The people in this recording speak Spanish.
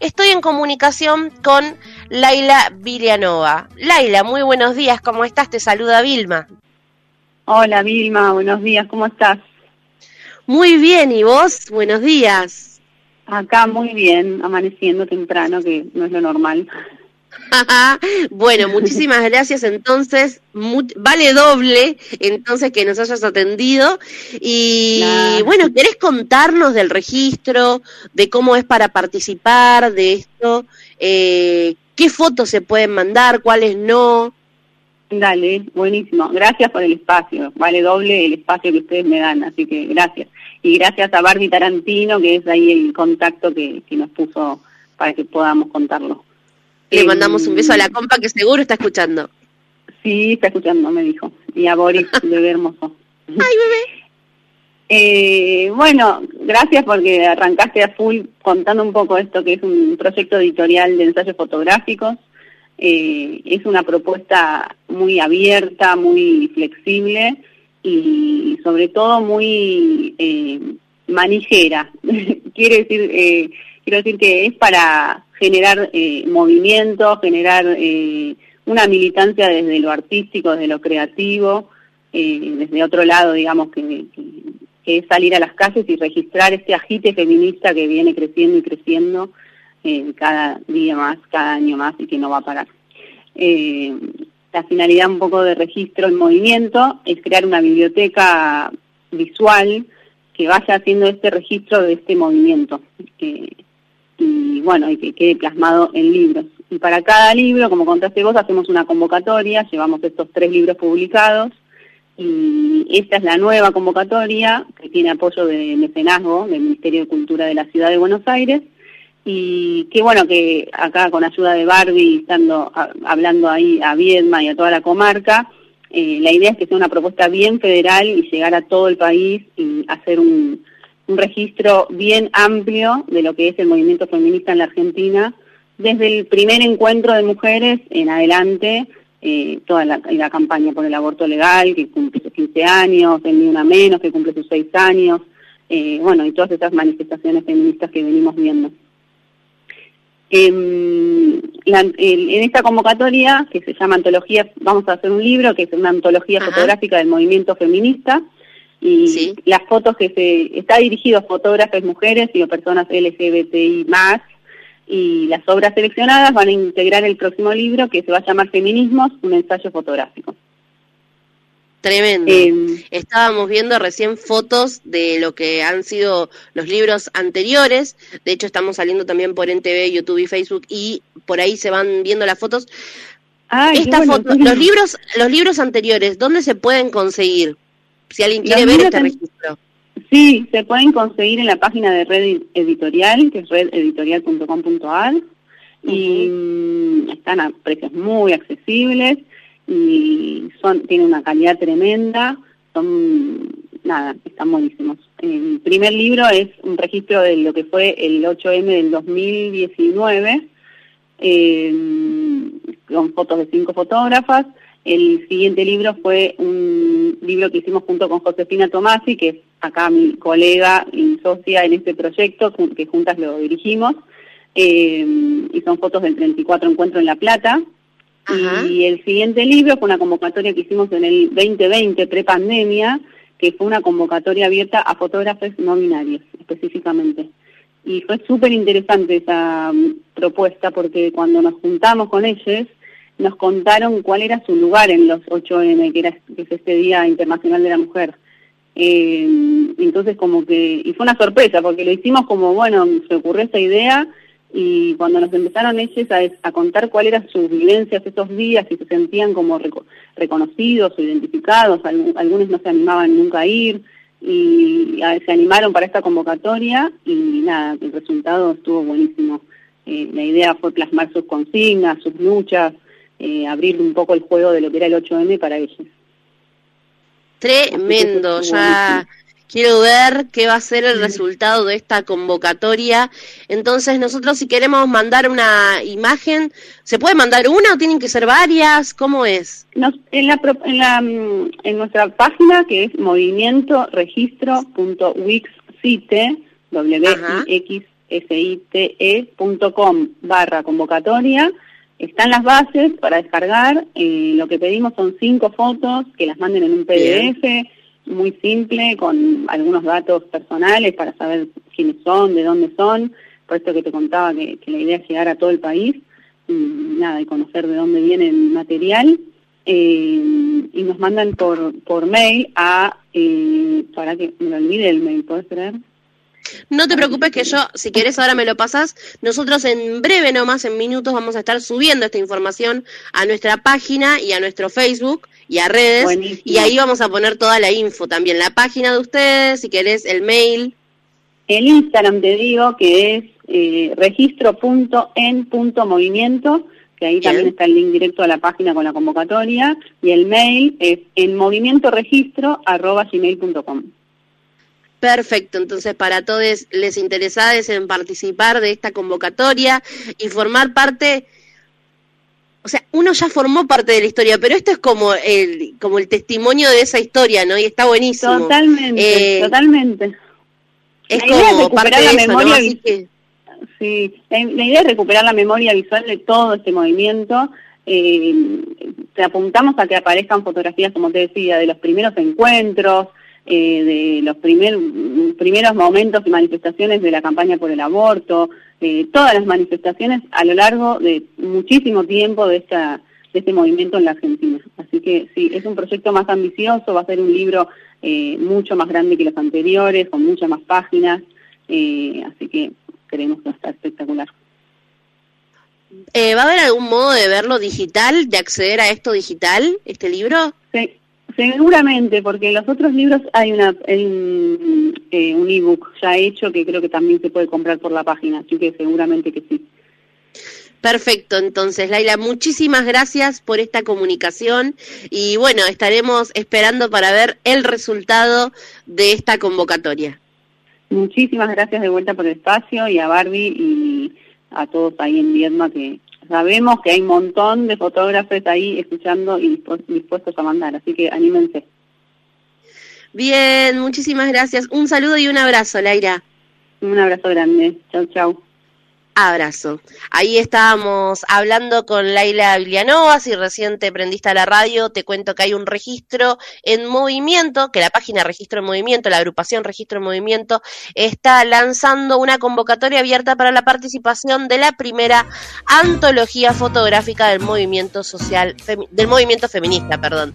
estoy en comunicación con Laila Vilianova. Laila, muy buenos días, ¿cómo estás? Te saluda Vilma. Hola Vilma, buenos días, ¿cómo estás? Muy bien, ¿y vos? Buenos días. Acá muy bien, amaneciendo temprano, que no es lo normal. bueno, muchísimas gracias entonces, vale doble entonces que nos hayas atendido y bueno, ¿querés contarnos del registro, de cómo es para participar de esto? Eh, ¿Qué fotos se pueden mandar, cuáles no? Dale, buenísimo. Gracias por el espacio. Vale doble el espacio que ustedes me dan, así que gracias. Y gracias a Barbie Tarantino, que es ahí el contacto que, que nos puso para que podamos contarlo. Le mandamos un beso a la compa que seguro está escuchando. Sí, está escuchando, me dijo. Y a Boris, bebé hermoso. Ay, bebé. Eh, bueno, gracias porque arrancaste a full contando un poco esto que es un proyecto editorial de ensayos fotográficos. Eh, es una propuesta muy abierta, muy flexible y sobre todo muy eh, manijera. Quiere decir, eh, quiero decir que es para generar eh, movimiento, generar eh, una militancia desde lo artístico, desde lo creativo, eh, desde otro lado, digamos, que, es salir a las calles y registrar este agite feminista que viene creciendo y creciendo cada día más, cada año más y que no va a parar. la finalidad un poco de registro en movimiento es crear una biblioteca visual que vaya haciendo este registro de este movimiento y bueno, y que quede plasmado en libros. Y para cada libro, como contaste vos, hacemos una convocatoria, llevamos estos tres libros publicados y esta es la nueva convocatoria que tiene apoyo de mecenazgo del Ministerio de Cultura de la Ciudad de Buenos Aires y qué bueno que acá con ayuda de Barbie, estando hablando ahí a Viedma y a toda la comarca, eh, la idea es que sea una propuesta bien federal y llegar a todo el país y hacer un, un registro bien amplio de lo que es el movimiento feminista en la Argentina, desde el primer encuentro de mujeres en adelante, eh, toda la, campaña por el aborto legal, que cumple sus 15 años, el Ni Una Menos, que cumple sus 6 años, eh, bueno, y todas estas manifestaciones feministas que venimos viendo. Em, en esta convocatoria, que se llama Antología, vamos a hacer un libro que es una antología fotográfica del movimiento feminista, y las fotos que se está dirigido a fotógrafas mujeres y a personas LGBTI más y las obras seleccionadas van a integrar el próximo libro que se va a llamar Feminismos, un ensayo fotográfico. Tremendo. Em, Estábamos viendo recién fotos de lo que han sido los libros anteriores. De hecho, estamos saliendo también por NTV, YouTube y Facebook y por ahí se van viendo las fotos. Esta foto, los libros, los libros anteriores, ¿dónde se pueden conseguir? Si alguien quiere ver este registro. Sí, se pueden conseguir en la página de Red Editorial, que es rededitorial.com.ar, y mm, están a precios muy accesibles y son tienen una calidad tremenda, son, nada, están buenísimos. El primer libro es un registro de lo que fue el 8M del 2019, eh, con fotos de cinco fotógrafas, el siguiente libro fue un libro que hicimos junto con Josefina Tomasi, que es acá mi colega y socia en este proyecto, que juntas lo dirigimos, eh, y son fotos del 34 Encuentro en La Plata. Y el siguiente libro fue una convocatoria que hicimos en el 2020, pre-pandemia, que fue una convocatoria abierta a fotógrafos no binarios, específicamente. Y fue súper interesante esa mm, propuesta porque cuando nos juntamos con ellos, nos contaron cuál era su lugar en los 8M, que, era, es este Día Internacional de la Mujer. Eh, entonces como que, y fue una sorpresa, porque lo hicimos como, bueno, se ocurrió esta idea, y cuando nos empezaron ellos a, contar cuál eran sus vivencias esos días, y se sentían como reconocidos o identificados, algunos no se animaban nunca a ir, y se animaron para esta convocatoria, y nada, el resultado estuvo buenísimo. Eh, la idea fue plasmar sus consignas, sus luchas, eh, abrir un poco el juego de lo que era el 8M para ellos. Tremendo, ya quiero ver qué va a ser el resultado de esta convocatoria. Entonces, nosotros si queremos mandar una imagen, ¿se puede mandar una o tienen que ser varias? ¿Cómo es? en, la, en, la, mm, en nuestra página, que es movimiento registro w site.com barra convocatoria. Están las bases para descargar. Eh, lo que pedimos son cinco fotos que las manden en un PDF muy simple, con algunos datos personales para saber quiénes son, de dónde son. Por esto que te contaba que, la idea es llegar a todo el país, y, nada, y conocer de dónde viene el material. Eh, y nos mandan por, por mail a, eh, para que me olvide el mail, ¿puedes creer? No te preocupes que yo, si querés ahora me lo pasas, nosotros en breve nomás, en minutos, vamos a estar subiendo esta información a nuestra página y a nuestro Facebook y a redes. Y ahí vamos a poner toda la info también, la página de ustedes, si querés el mail. El Instagram te digo que es eh, registro.en.movimiento, que ahí también está el link directo a la página con la convocatoria, y el mail es en. Perfecto, entonces para todos les interesados en participar de esta convocatoria y formar parte, o sea, uno ya formó parte de la historia, pero esto es como el, como el testimonio de esa historia, ¿no? Y está buenísimo. Totalmente, eh, totalmente. Es como parte de la memoria Sí, la, idea es recuperar la memoria visual de todo este movimiento. Eh, te apuntamos a que aparezcan fotografías, como te decía, de los primeros encuentros, eh, de los primeros momentos y manifestaciones de la campaña por el aborto, eh, todas las manifestaciones a lo largo de muchísimo tiempo de, esta, de este movimiento en la Argentina. Así que sí, es un proyecto más ambicioso, va a ser un libro eh, mucho más grande que los anteriores, con muchas más páginas, así que creemos que va a estar espectacular. ¿Va a haber algún modo de verlo digital, de acceder a esto digital, este libro? Sí, Seguramente, porque en los otros libros hay, una, un, eh, un ebook ya hecho que creo que también se puede comprar por la página, así que seguramente que sí. Perfecto, entonces Laila, muchísimas gracias por esta comunicación y bueno, estaremos esperando para ver el resultado de esta convocatoria. Muchísimas gracias de vuelta por el espacio y a Barbie y a todos ahí en Viedma que sabemos que hay un montón de fotógrafos ahí escuchando y dispuestos a mandar, así que anímense. Bien, muchísimas gracias. Un saludo y un abrazo, Laira. Un abrazo grande. Chau, chau abrazo. Ahí estábamos hablando con Laila Villanova, si recién te prendiste a la radio, te cuento que hay un registro en movimiento, que la página Registro en Movimiento, la agrupación Registro en Movimiento, está lanzando una convocatoria abierta para la participación de la primera antología fotográfica del movimiento social, del movimiento feminista, perdón.